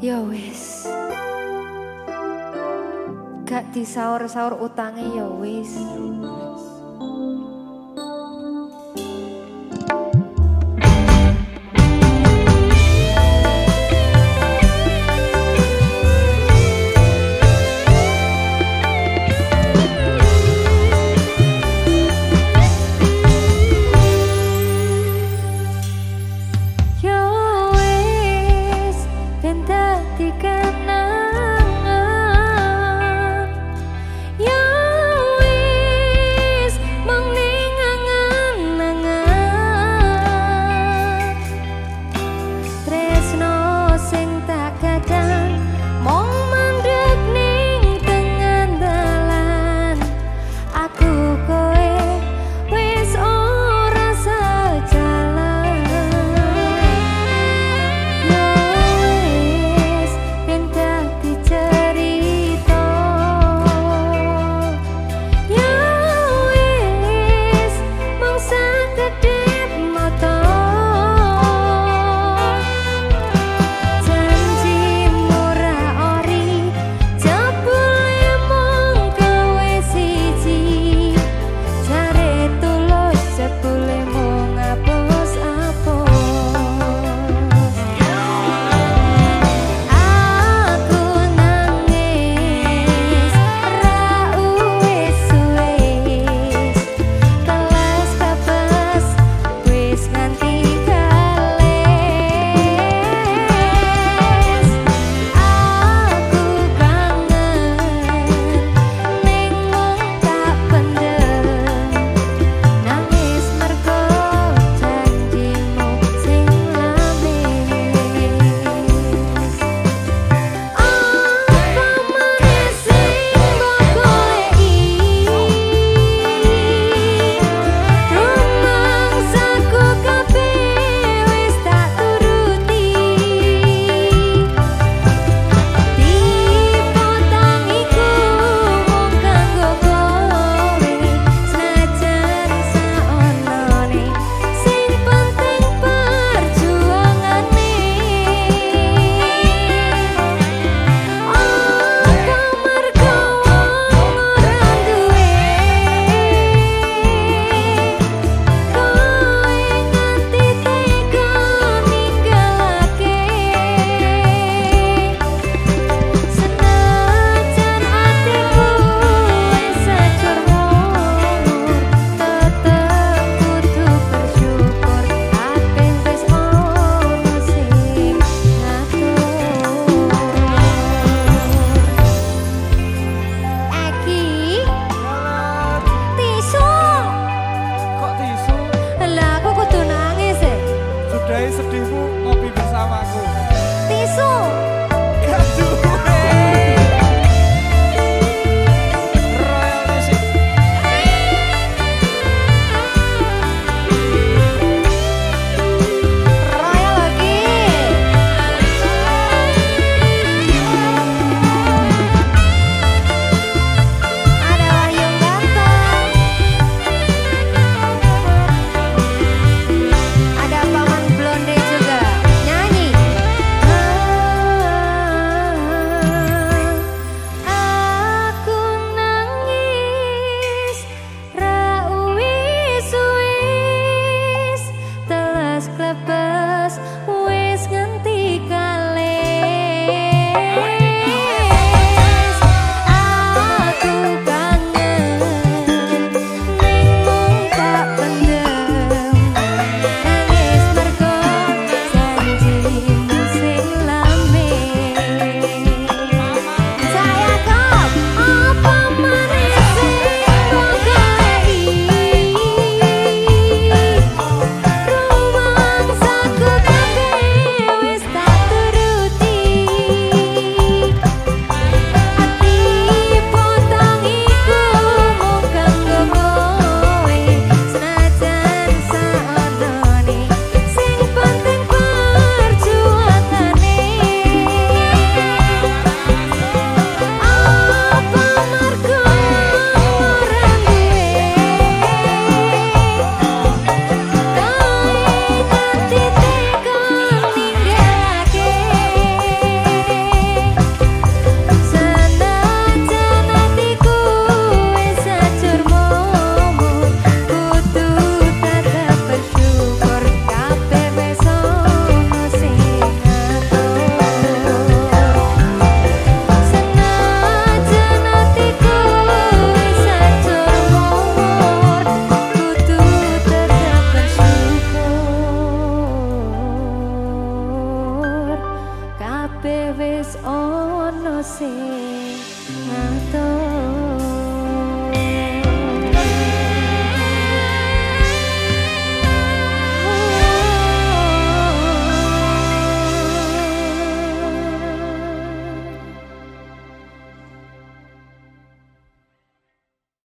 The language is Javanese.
Ya wis. Gak disaur-saur utange ya wis. Kopi ngopi bersamaku. Tisu. kabeh wis ana sing ngatur.